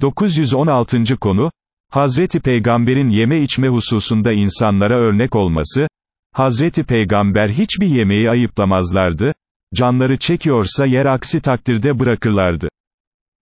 916. konu, Hazreti Peygamber'in yeme içme hususunda insanlara örnek olması, Hazreti Peygamber hiçbir yemeği ayıplamazlardı, canları çekiyorsa yer aksi takdirde bırakırlardı.